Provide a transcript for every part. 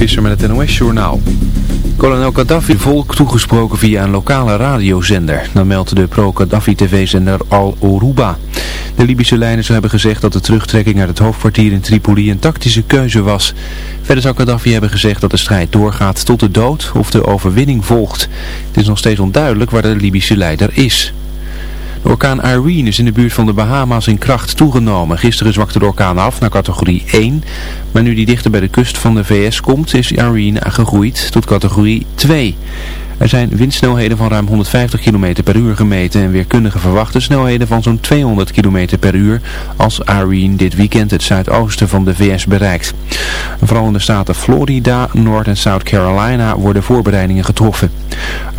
Visser met het NOS-journaal. Kolonel Gaddafi volk toegesproken via een lokale radiozender. Dan meldt de pro-Gaddafi-tv-zender Al Oruba. De Libische leiders hebben gezegd dat de terugtrekking uit het hoofdkwartier in Tripoli een tactische keuze was. Verder zou Gaddafi hebben gezegd dat de strijd doorgaat tot de dood of de overwinning volgt. Het is nog steeds onduidelijk waar de Libische leider is. De orkaan Irene is in de buurt van de Bahama's in kracht toegenomen. Gisteren zwakte de orkaan af naar categorie 1. Maar nu die dichter bij de kust van de VS komt, is Irene gegroeid tot categorie 2. Er zijn windsnelheden van ruim 150 km per uur gemeten en weerkundigen verwachten snelheden van zo'n 200 km per uur als Irene dit weekend het zuidoosten van de VS bereikt. Vooral in de staten Florida, Noord- en South Carolina worden voorbereidingen getroffen.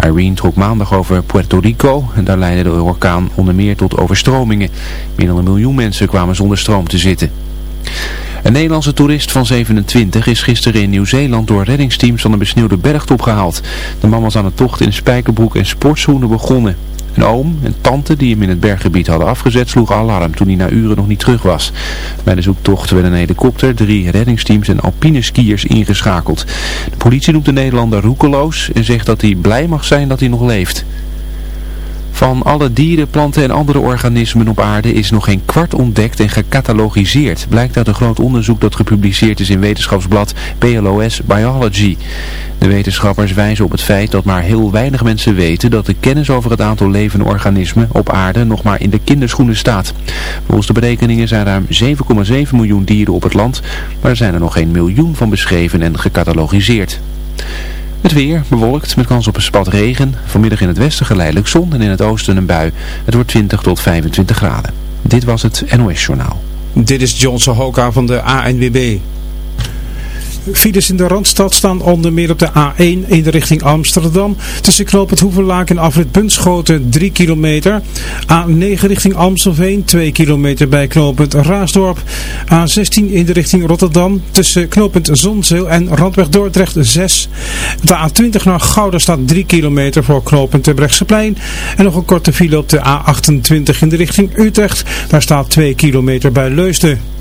Irene trok maandag over Puerto Rico en daar leidde de orkaan onder meer tot overstromingen. Meer dan een miljoen mensen kwamen zonder stroom te zitten. Een Nederlandse toerist van 27 is gisteren in Nieuw-Zeeland door reddingsteams van een besneeuwde bergtop gehaald. De man was aan de tocht in spijkerbroek en sportschoenen begonnen. Een oom en tante die hem in het berggebied hadden afgezet sloegen alarm toen hij na uren nog niet terug was. Bij de zoektocht werden een helikopter, drie reddingsteams en alpine skiers ingeschakeld. De politie noemt de Nederlander roekeloos en zegt dat hij blij mag zijn dat hij nog leeft. Van alle dieren, planten en andere organismen op aarde is nog geen kwart ontdekt en gecatalogiseerd. Blijkt uit een groot onderzoek dat gepubliceerd is in wetenschapsblad PLOS Biology. De wetenschappers wijzen op het feit dat maar heel weinig mensen weten dat de kennis over het aantal levende organismen op aarde nog maar in de kinderschoenen staat. Volgens de berekeningen zijn ruim 7,7 miljoen dieren op het land, maar er zijn er nog geen miljoen van beschreven en gecatalogiseerd. Het weer bewolkt met kans op een spat regen. Vanmiddag in het westen geleidelijk zon en in het oosten een bui. Het wordt 20 tot 25 graden. Dit was het NOS Journaal. Dit is Johnson Hoka van de ANWB. Files in de Randstad staan onder meer op de A1 in de richting Amsterdam. Tussen knoop het Hoevenlaak en afrit Bunschoten 3 kilometer. A9 richting Amstelveen 2 kilometer bij knooppunt Raasdorp. A16 in de richting Rotterdam tussen knooppunt Zonzeel en Randweg Dordrecht 6. De A20 naar Gouda staat 3 kilometer voor knooppunt Terbrechtseplein. En nog een korte file op de A28 in de richting Utrecht. Daar staat 2 kilometer bij Leusden.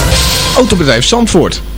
Autobedrijf Zandvoort.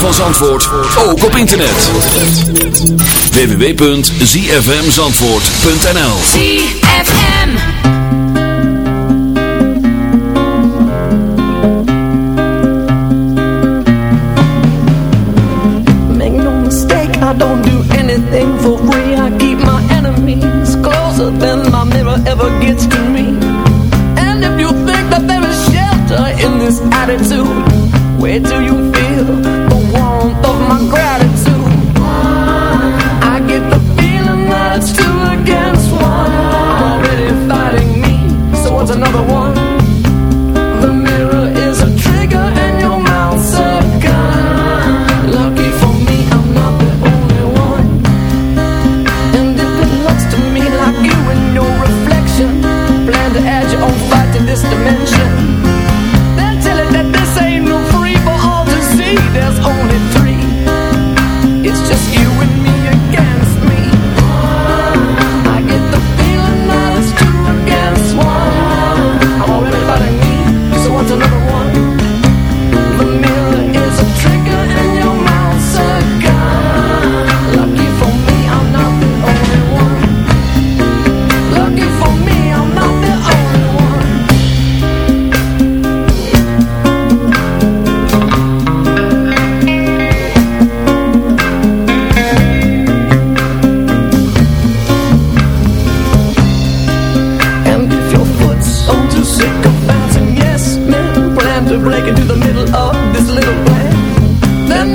van Zandvoort ook op internet. www.zfmzandvoort.nl ZFM Make no mistake, I don't do anything for free. I keep my enemies closer than my mirror ever gets to me. And if you think that there is shelter in this attitude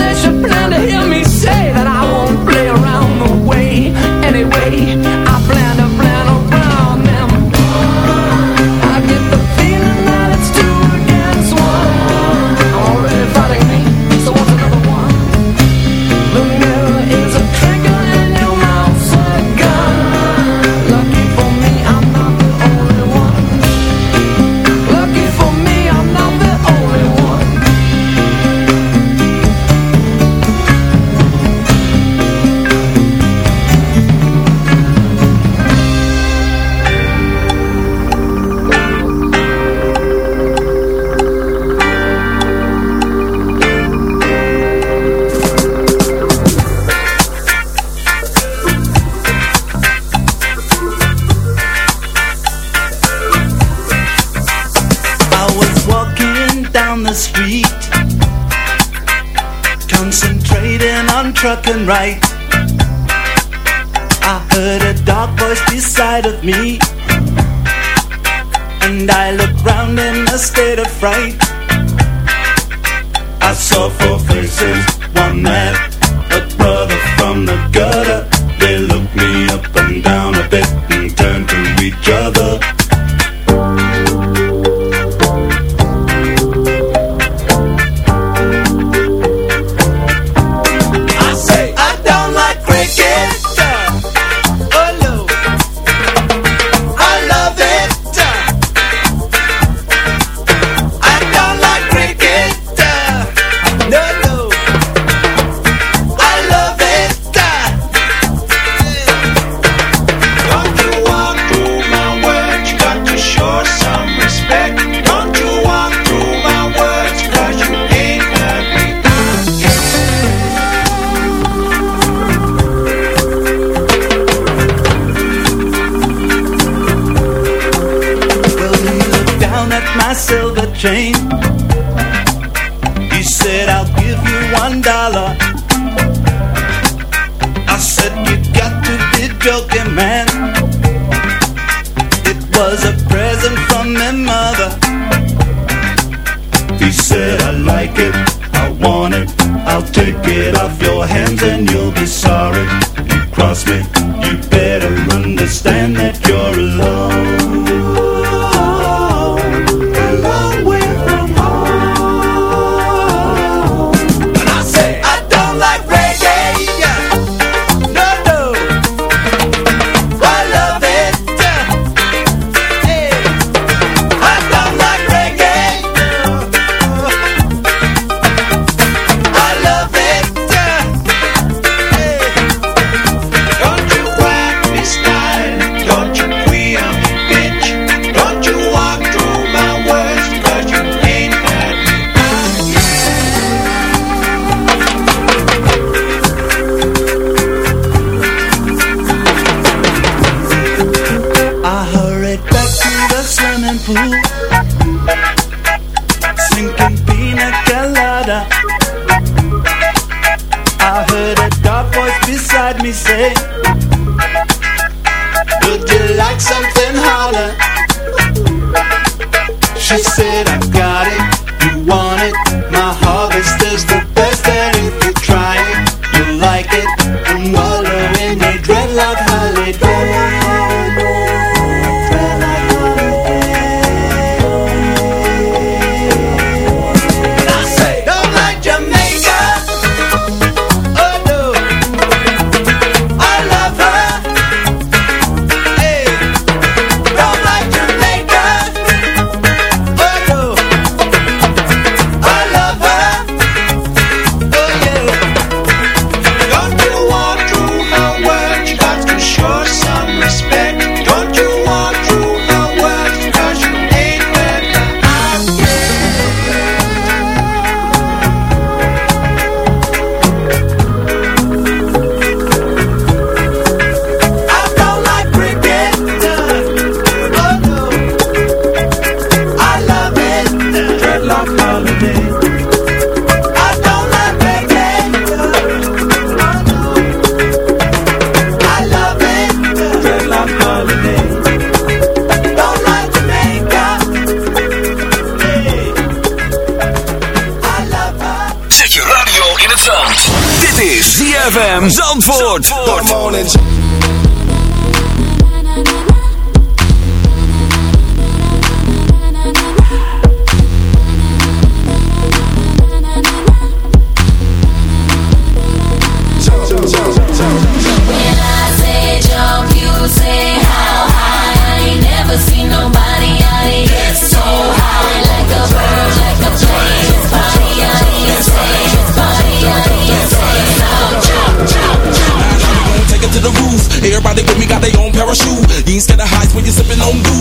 destination planet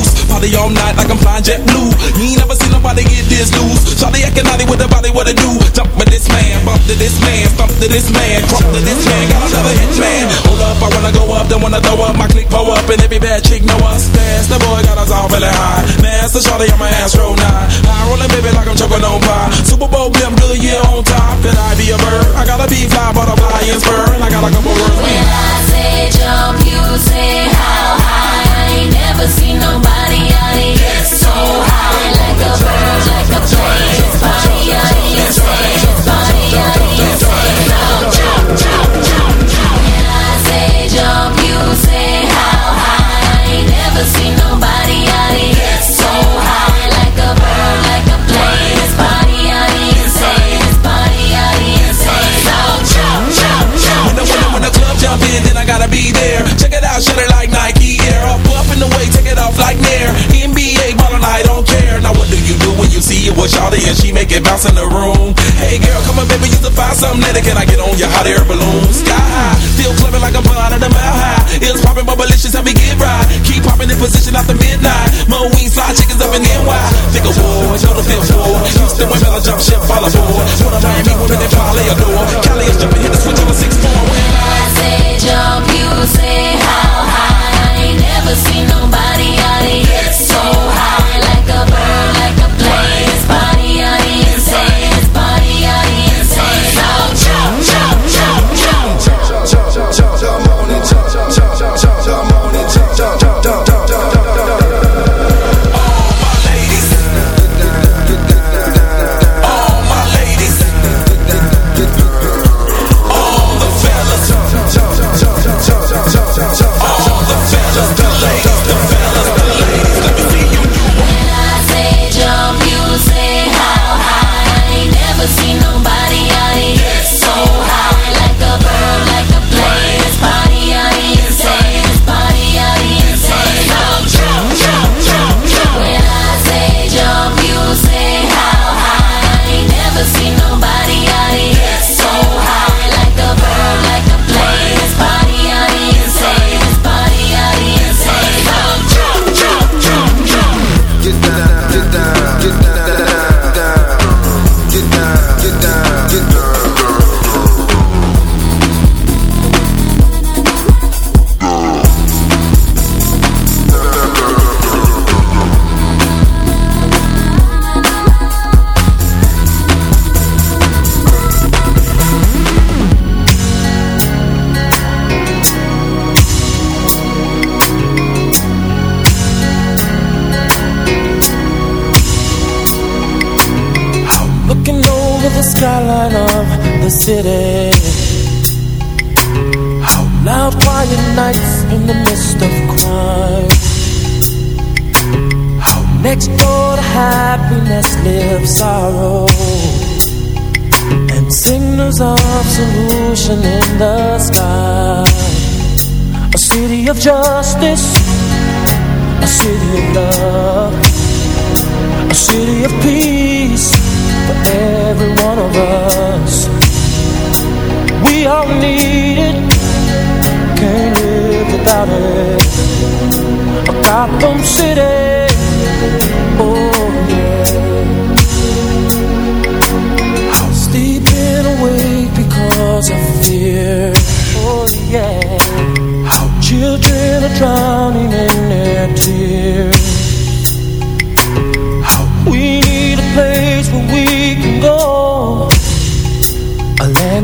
goose. Party all night like I'm flying JetBlue. You ain't never seen nobody get this loose. Shawty acting naughty with the body, what it do? Jump with this man, bump to this man, stomp to this man, crump to this man. Got another hit man. Hold up, I wanna go up, then wanna throw up. My click blow up, and every bad chick know us. Fast, the boy got us all really high. Master Shawty on my Astro 9. I rollin' baby like I'm choking on pie. Super Bowl, I'm good, yeah, on top. Could I be a bird? I gotta be fly, butterfly and spur. And I got a couple words. When I say jump, you say never seen nobody with Shawty and she make it bounce in the room? Hey girl, come on baby, you to find something that can I get on your hot air balloon? Sky high, still clubbing like I'm blind at the mile high. It's popping, but malicious, help me get right. Keep popping in position after midnight. Mo wings, fly chickens up in NY. Think of war, know the fifth floor. Houston women, I jump ship, fall aboard. One of Miami women, they probably adore. Cali is jumping, hit the switch on the six four. When I say jump, you say how high. I ain't never seen nobody out here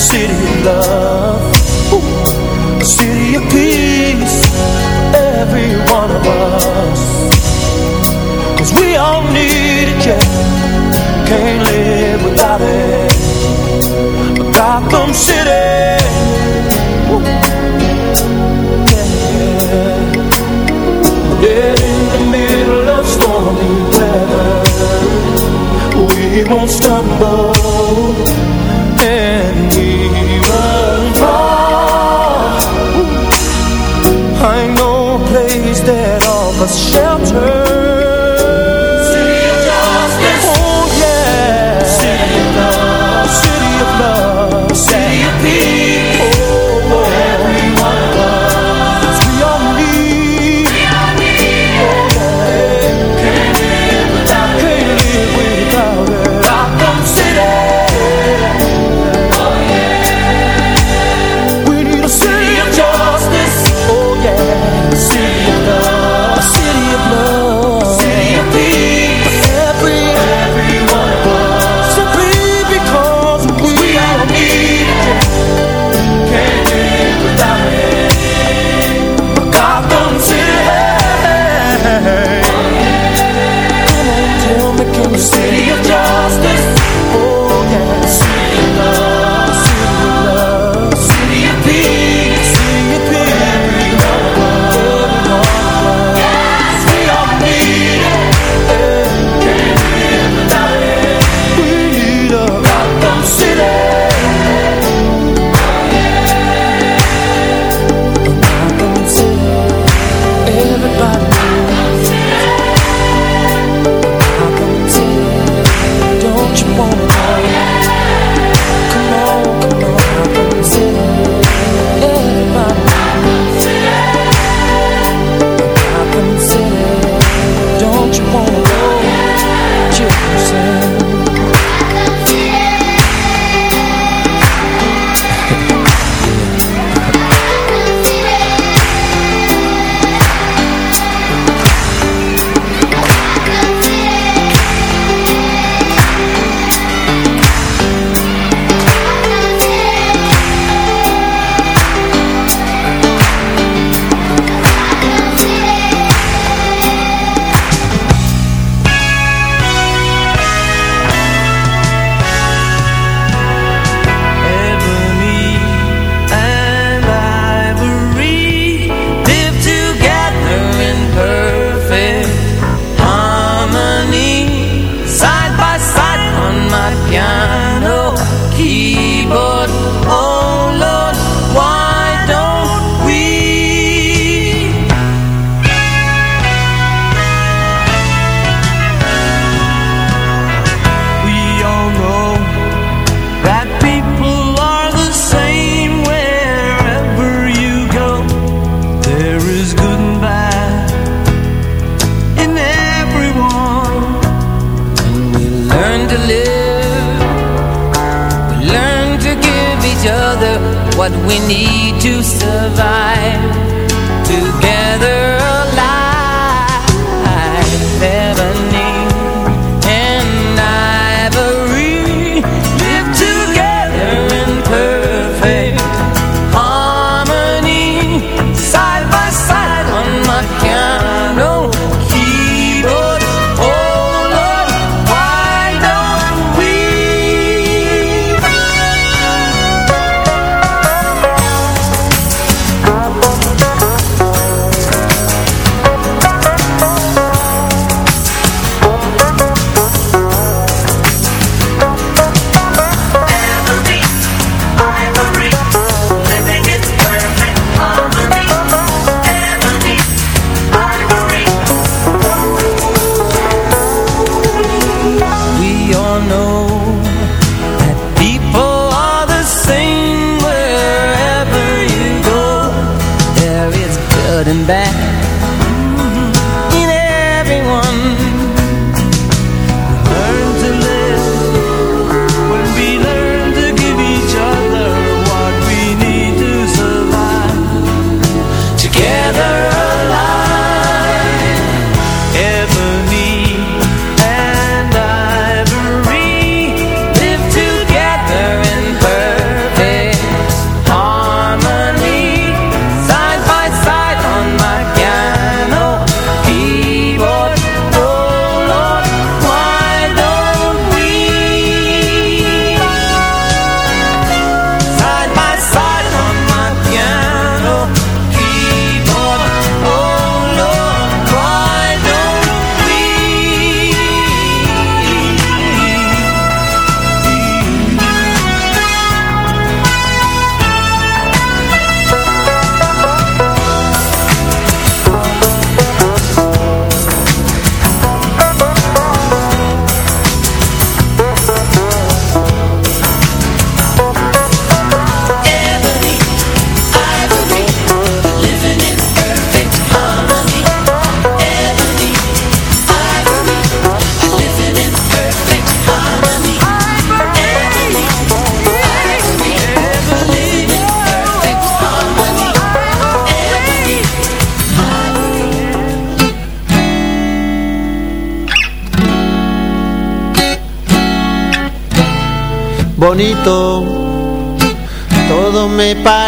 city of love, Ooh, a city of peace every one of us. Cause we all need it, yeah. Can't live without it. But Gotham City. Ooh, yeah. Dead in the middle of stormy weather. We won't stumble Cause she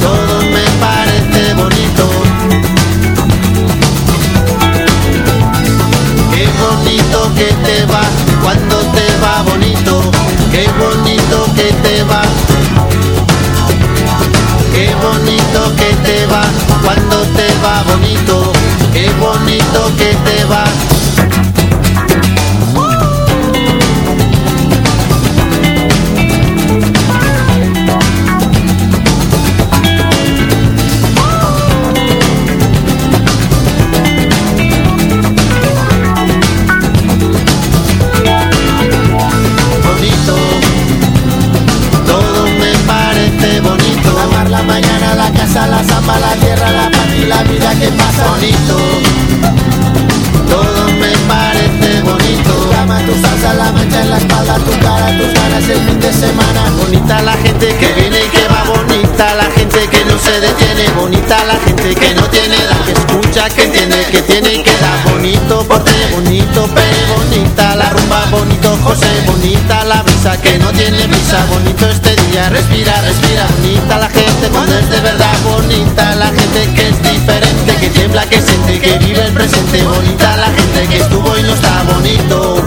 Todo me parece bonito. Qué bonito que te va cuando te va bonito, qué bonito que te va. Qué bonito que te va cuando te va bonito, qué bonito que te va. paisaje más bonito. Todo me parece bonito. Tu cama, tu salsa, la mancha en la espalda, tu cara, tus ganas el fin de semana. Bonita la gente que viene y que va, bonita la gente que no se detiene, bonita la gente que no tiene edad, que escucha, que entiende que tiene y que da. Bonito porte, bonito pe, bonita la rumba, bonito José, bonita la brisa que no tiene brisa, bonito este día, respira, respira, bonita la gente cuando es de verdad, bonita la gente que es diferente, que tiembla, que siente, que vive el presente, bonita la gente que estuvo y no está bonito.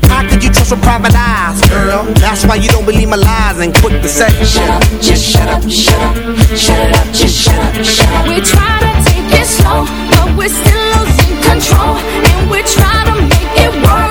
How could you trust with private eyes, girl? That's why you don't believe my lies and quick to say, Shut up, just shut up, shut up, shut up, just shut up, shut up. We try to take it slow, but we're still losing control. And we try to make it work,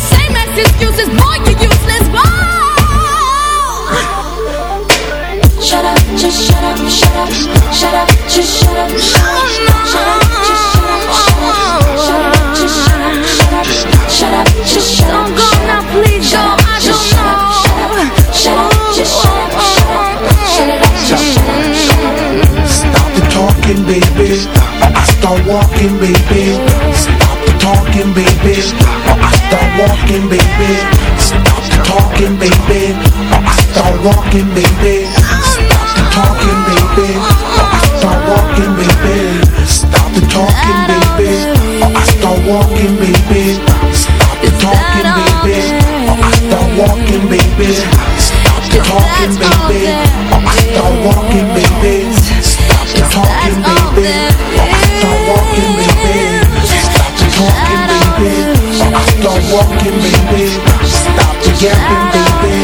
excuses. Boy, you useless. Boy. Shut up, just shut up, shut up, shut up, just shut up, shut up, shut up, just shut up, shut up, just shut up, shut up, shut up, just shut up. Go now, please go. I don't know. Shut up, just shut up, shut up, shut it up, just shut up. Stop the talking, baby. I start walking, baby. Walking, baby. Stop talking, baby. Start walking, baby. Stop the talking, baby. Start walking, baby. Stop the talking, baby. Start walking, baby. Stop the talking, baby. Start walking, baby. Stop the talking, baby. Start walking, I start walking, baby. Stop the yapping, baby.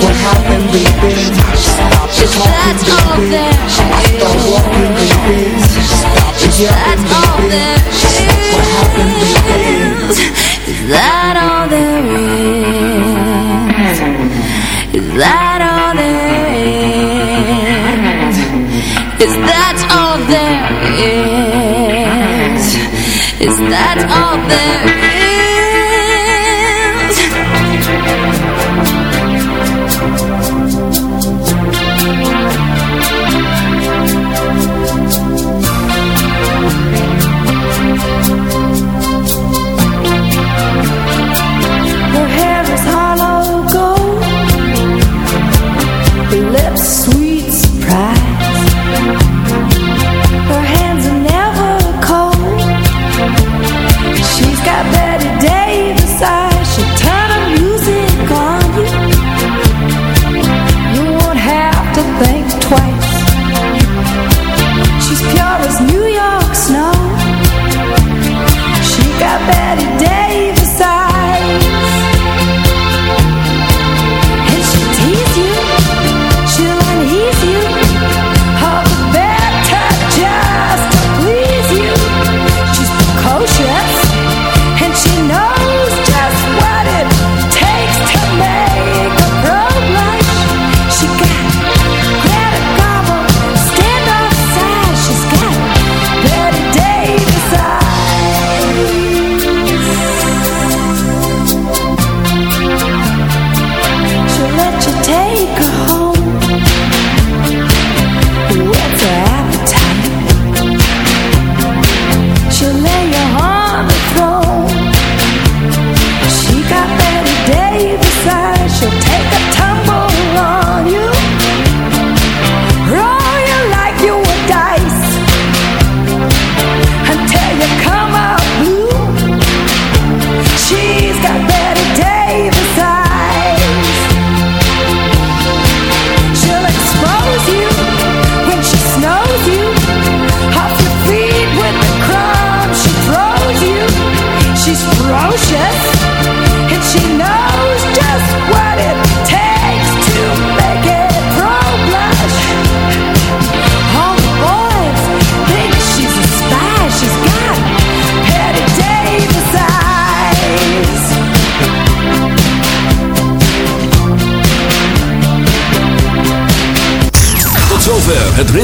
What happened, baby? Stop the talking, baby. I start walking, baby. Stop the yapping, baby.